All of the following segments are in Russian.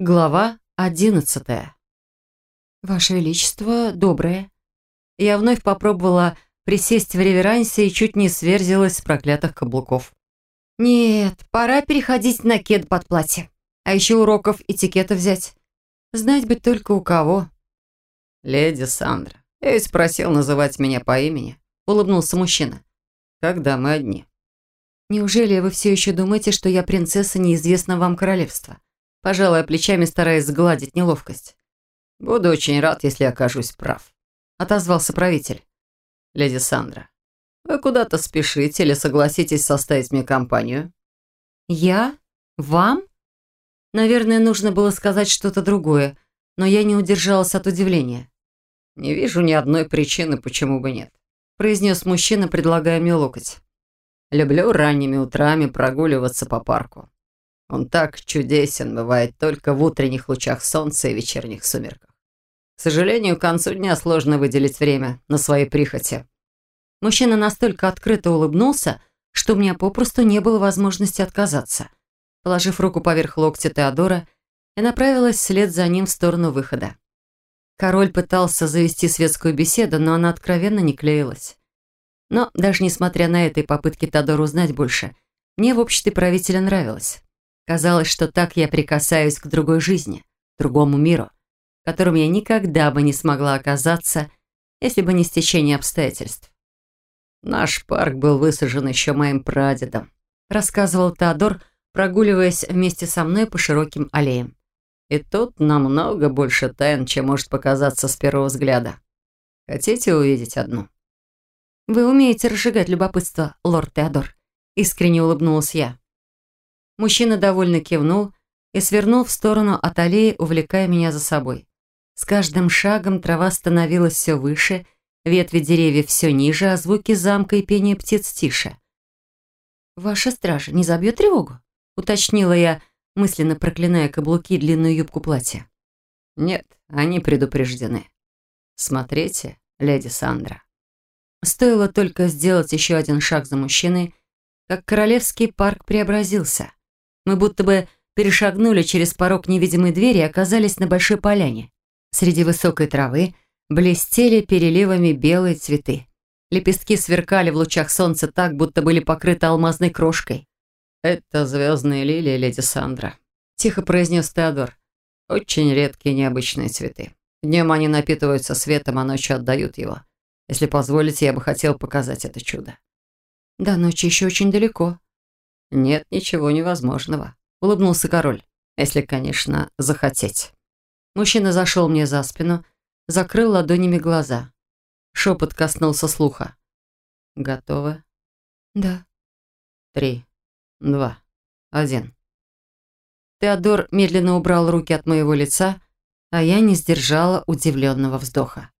Глава одиннадцатая. Ваше Величество, доброе. Я вновь попробовала присесть в реверансе и чуть не сверзилась с проклятых каблуков. Нет, пора переходить на кед под платье. А еще уроков этикета взять. Знать бы только у кого. Леди Сандра, я ведь просил называть меня по имени. Улыбнулся мужчина. Когда мы одни? Неужели вы все еще думаете, что я принцесса неизвестного вам королевства? Пожалуй, плечами стараясь сгладить неловкость. «Буду очень рад, если окажусь прав», — отозвался правитель. «Леди Сандра, вы куда-то спешите или согласитесь составить мне компанию?» «Я? Вам?» Наверное, нужно было сказать что-то другое, но я не удержалась от удивления. «Не вижу ни одной причины, почему бы нет», — произнес мужчина, предлагая мне локоть. «Люблю ранними утрами прогуливаться по парку. Он так чудесен бывает только в утренних лучах солнца и вечерних сумерках. К сожалению, к концу дня сложно выделить время на свои прихоти. Мужчина настолько открыто улыбнулся, что у меня попросту не было возможности отказаться. Положив руку поверх локтя Теодора, я направилась вслед за ним в сторону выхода. Король пытался завести светскую беседу, но она откровенно не клеилась. Но даже несмотря на это и попытки Теодора узнать больше, мне в обществе правителя нравилось. Казалось, что так я прикасаюсь к другой жизни, другому миру, в я никогда бы не смогла оказаться, если бы не стечение обстоятельств. «Наш парк был высажен еще моим прадедом», рассказывал Теодор, прогуливаясь вместе со мной по широким аллеям. «И тут намного больше тайн, чем может показаться с первого взгляда. Хотите увидеть одну?» «Вы умеете разжигать любопытство, лорд Теодор», искренне улыбнулась я. Мужчина довольно кивнул и свернул в сторону от аллеи, увлекая меня за собой. С каждым шагом трава становилась все выше, ветви деревьев все ниже, а звуки замка и пение птиц тише. «Ваша стража не забьет тревогу?» — уточнила я, мысленно проклиная каблуки и длинную юбку платья. «Нет, они предупреждены. Смотрите, леди Сандра». Стоило только сделать еще один шаг за мужчиной, как королевский парк преобразился. Мы будто бы перешагнули через порог невидимой двери и оказались на большой поляне. Среди высокой травы блестели переливами белые цветы. Лепестки сверкали в лучах солнца так, будто были покрыты алмазной крошкой. «Это звездные лилии, леди Сандра», — тихо произнес Теодор. «Очень редкие необычные цветы. Днем они напитываются светом, а ночью отдают его. Если позволите, я бы хотел показать это чудо». «До ночи еще очень далеко», «Нет ничего невозможного», — улыбнулся король. «Если, конечно, захотеть». Мужчина зашел мне за спину, закрыл ладонями глаза. Шепот коснулся слуха. «Готовы?» «Да». «Три, два, один». Теодор медленно убрал руки от моего лица, а я не сдержала удивленного вздоха.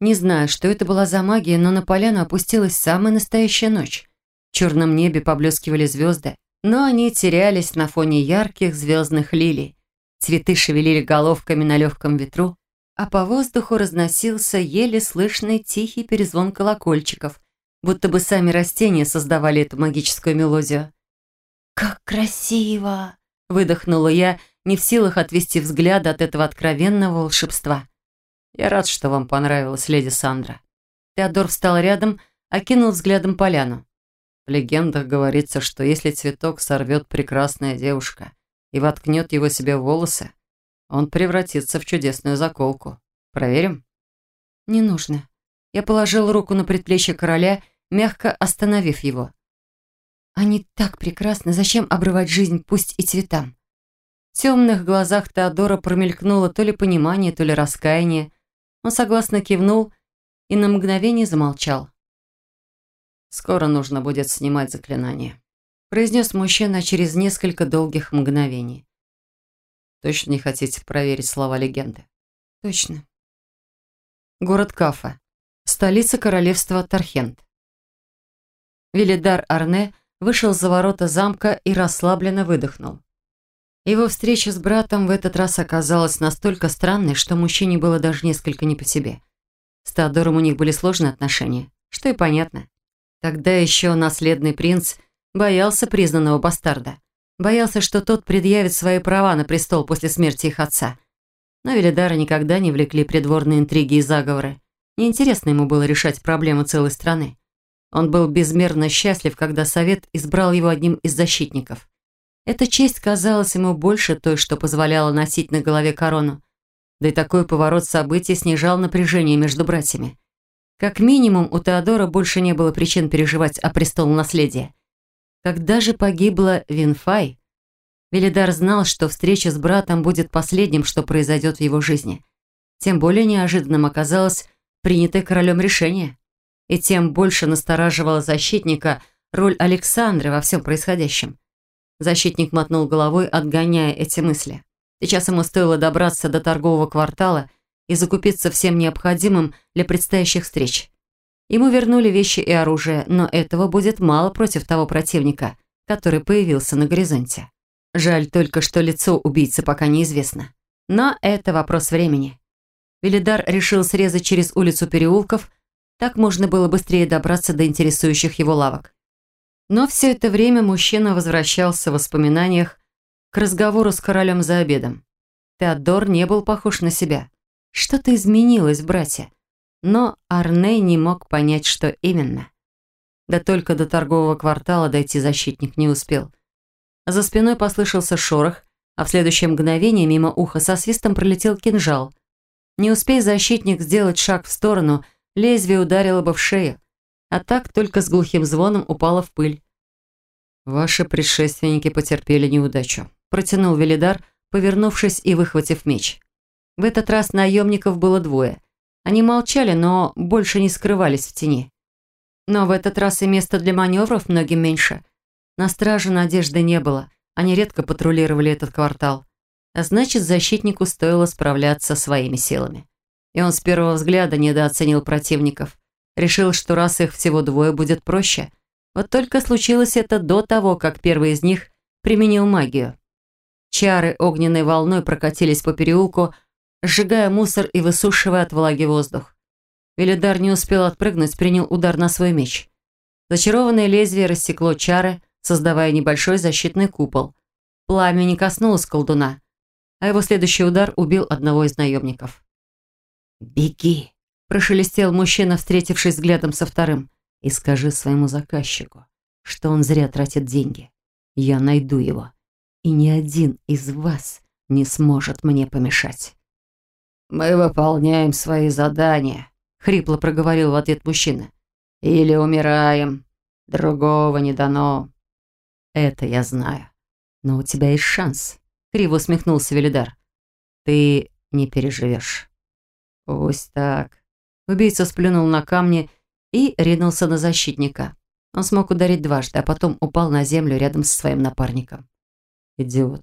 Не знаю, что это была за магия, но на поляну опустилась самая настоящая ночь. В черном небе поблескивали звезды, но они терялись на фоне ярких звездных лилий. Цветы шевелили головками на легком ветру, а по воздуху разносился еле слышный тихий перезвон колокольчиков, будто бы сами растения создавали эту магическую мелодию. «Как красиво!» – выдохнула я, не в силах отвести взгляд от этого откровенного волшебства. «Я рад, что вам понравилось, леди Сандра». Теодор встал рядом, окинул взглядом поляну. В легендах говорится, что если цветок сорвет прекрасная девушка и воткнет его себе в волосы, он превратится в чудесную заколку. Проверим? Не нужно. Я положил руку на предплечье короля, мягко остановив его. Они так прекрасны, зачем обрывать жизнь, пусть и цветам? В темных глазах Теодора промелькнуло то ли понимание, то ли раскаяние. Он согласно кивнул и на мгновение замолчал. Скоро нужно будет снимать заклинание», произнес мужчина через несколько долгих мгновений. «Точно не хотите проверить слова легенды?» «Точно». Город Кафа. Столица королевства Тархент. Велидар Арне вышел за ворота замка и расслабленно выдохнул. Его встреча с братом в этот раз оказалась настолько странной, что мужчине было даже несколько не по себе. С Теодором у них были сложные отношения, что и понятно. Тогда еще наследный принц боялся признанного бастарда. Боялся, что тот предъявит свои права на престол после смерти их отца. Но Велидара никогда не влекли придворные интриги и заговоры. Неинтересно ему было решать проблемы целой страны. Он был безмерно счастлив, когда Совет избрал его одним из защитников. Эта честь казалась ему больше той, что позволяла носить на голове корону. Да и такой поворот событий снижал напряжение между братьями. Как минимум, у Теодора больше не было причин переживать о престолонаследии. Когда же погибла Винфай, Велидар знал, что встреча с братом будет последним, что произойдет в его жизни. Тем более неожиданным оказалось принятое королем решение. И тем больше настораживала защитника роль Александры во всем происходящем. Защитник мотнул головой, отгоняя эти мысли. Сейчас ему стоило добраться до торгового квартала и закупиться всем необходимым для предстоящих встреч. Ему вернули вещи и оружие, но этого будет мало против того противника, который появился на горизонте. Жаль только, что лицо убийцы пока неизвестно. Но это вопрос времени. Велидар решил срезать через улицу переулков, так можно было быстрее добраться до интересующих его лавок. Но все это время мужчина возвращался в воспоминаниях к разговору с королем за обедом. Теодор не был похож на себя. Что-то изменилось в. Но Арне не мог понять, что именно. Да только до торгового квартала дойти защитник не успел. За спиной послышался шорох, а в следующее мгновение мимо уха со свистом пролетел кинжал. Не успей защитник сделать шаг в сторону, лезвие ударило бы в шею, а так только с глухим звоном упало в пыль. «Ваши предшественники потерпели неудачу», – протянул Велидар, повернувшись и выхватив меч. В этот раз наемников было двое. Они молчали, но больше не скрывались в тени. Но в этот раз и места для маневров многим меньше. На страже надежды не было, они редко патрулировали этот квартал. А значит, защитнику стоило справляться своими силами. И он с первого взгляда недооценил противников. Решил, что раз их всего двое, будет проще. Вот только случилось это до того, как первый из них применил магию. Чары огненной волной прокатились по переулку, сжигая мусор и высушивая от влаги воздух. Велидар не успел отпрыгнуть, принял удар на свой меч. Зачарованное лезвие рассекло чары, создавая небольшой защитный купол. Пламя не коснулось колдуна, а его следующий удар убил одного из наемников. «Беги!» – прошелестел мужчина, встретившись взглядом со вторым. «И скажи своему заказчику, что он зря тратит деньги. Я найду его, и ни один из вас не сможет мне помешать». «Мы выполняем свои задания», — хрипло проговорил в ответ мужчина. «Или умираем. Другого не дано». «Это я знаю. Но у тебя есть шанс. Криво усмехнулся Велидар. «Ты не переживешь». «Пусть так». Убийца сплюнул на камни и ринулся на защитника. Он смог ударить дважды, а потом упал на землю рядом со своим напарником. «Идиот».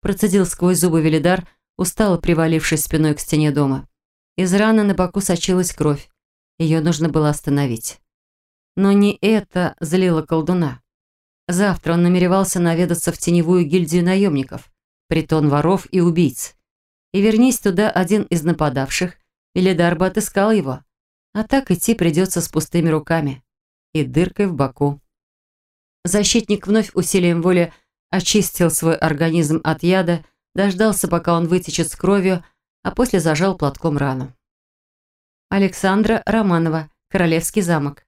Процедил сквозь зубы Велидар, устало привалившись спиной к стене дома. Из раны на боку сочилась кровь. Ее нужно было остановить. Но не это злило колдуна. Завтра он намеревался наведаться в теневую гильдию наемников притон воров и убийц. И вернись туда один из нападавших, Велидар бы отыскал его. А так идти придется с пустыми руками и дыркой в боку. Защитник вновь усилием воли очистил свой организм от яда, дождался, пока он вытечет с кровью, а после зажал платком рану. Александра Романова, Королевский замок.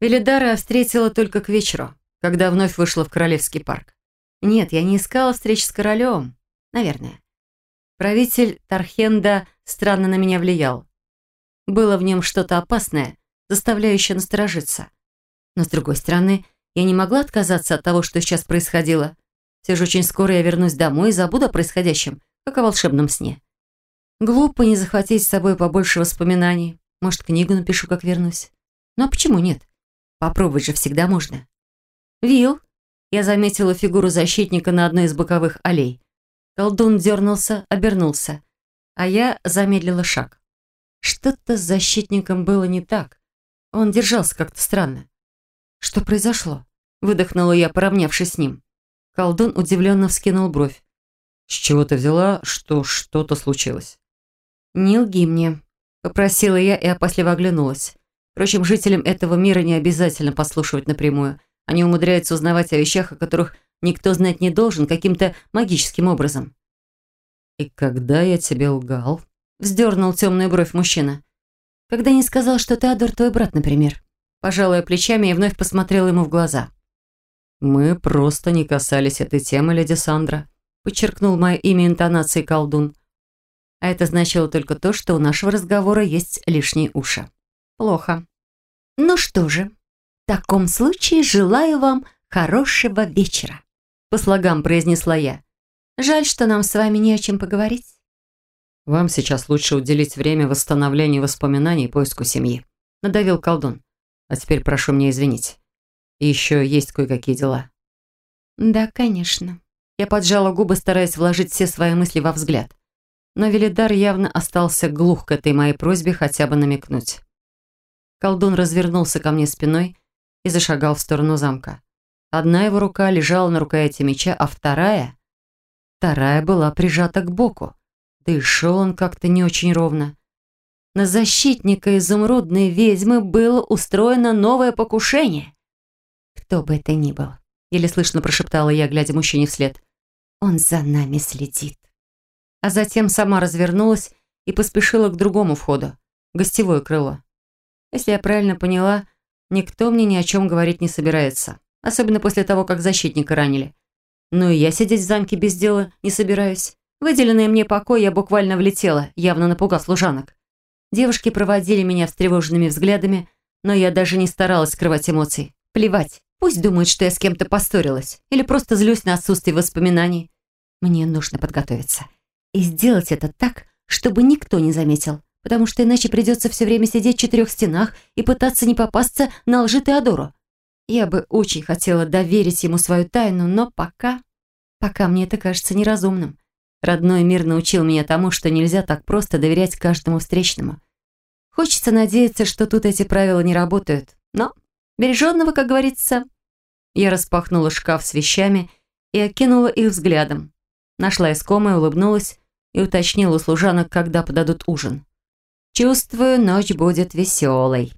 Велидара встретила только к вечеру, когда вновь вышла в Королевский парк. Нет, я не искала встреч с королем. Наверное. Правитель Тархенда странно на меня влиял. Было в нем что-то опасное, заставляющее насторожиться. Но, с другой стороны, я не могла отказаться от того, что сейчас происходило. Все же очень скоро я вернусь домой и забуду о происходящем, как о волшебном сне. Глупо не захватить с собой побольше воспоминаний. Может, книгу напишу, как вернусь. Ну а почему нет? Попробовать же всегда можно. Вил, я заметила фигуру защитника на одной из боковых аллей. Колдун дернулся, обернулся, а я замедлила шаг. Что-то с защитником было не так. Он держался как-то странно. «Что произошло?» — выдохнула я, поравнявшись с ним. Колдун удивленно вскинул бровь. «С чего ты взяла, что что-то случилось?» «Не лги мне», — попросила я и опасливо оглянулась. Впрочем, жителям этого мира не обязательно послушивать напрямую. Они умудряются узнавать о вещах, о которых никто знать не должен каким-то магическим образом. «И когда я тебе лгал?» — вздернул темную бровь мужчина. «Когда не сказал, что Теодор твой брат, например». Пожалуя плечами и вновь посмотрел ему в глаза. «Мы просто не касались этой темы, леди Сандра», — подчеркнул мое имя интонацией колдун. А это значило только то, что у нашего разговора есть лишние уши. Плохо. Ну что же, в таком случае желаю вам хорошего вечера, по слогам произнесла я. Жаль, что нам с вами не о чем поговорить. Вам сейчас лучше уделить время восстановлению воспоминаний и поиску семьи, надавил колдун. А теперь прошу меня извинить. И еще есть кое-какие дела. Да, конечно. Я поджала губы, стараясь вложить все свои мысли во взгляд. Но Велидар явно остался глух к этой моей просьбе хотя бы намекнуть. Колдун развернулся ко мне спиной и зашагал в сторону замка. Одна его рука лежала на рукояти меча, а вторая... Вторая была прижата к боку. Да и шел он как-то не очень ровно. На защитника изумрудной ведьмы было устроено новое покушение. «Кто бы это ни был», — еле слышно прошептала я, глядя мужчине вслед. «Он за нами следит». А затем сама развернулась и поспешила к другому входу, гостевое крыло. Если я правильно поняла, никто мне ни о чем говорить не собирается, особенно после того, как защитника ранили. Ну и я сидеть в замке без дела не собираюсь. Выделенный мне покой я буквально влетела, явно напугав служанок. Девушки проводили меня встревоженными взглядами, но я даже не старалась скрывать эмоций. Плевать, пусть думают, что я с кем-то поссорилась или просто злюсь на отсутствие воспоминаний. Мне нужно подготовиться. И сделать это так, чтобы никто не заметил, потому что иначе придется все время сидеть в четырех стенах и пытаться не попасться на лжи Теодору. Я бы очень хотела доверить ему свою тайну, но пока... Пока мне это кажется неразумным. Родной мир научил меня тому, что нельзя так просто доверять каждому встречному. Хочется надеяться, что тут эти правила не работают. Но береженного, как говорится. Я распахнула шкаф с вещами и окинула их взглядом. Нашла искомое, улыбнулась и уточнила у служанок, когда подадут ужин. Чувствую, ночь будет веселой.